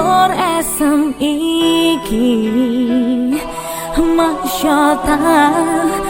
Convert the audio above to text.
Nur SMI Masya Allah.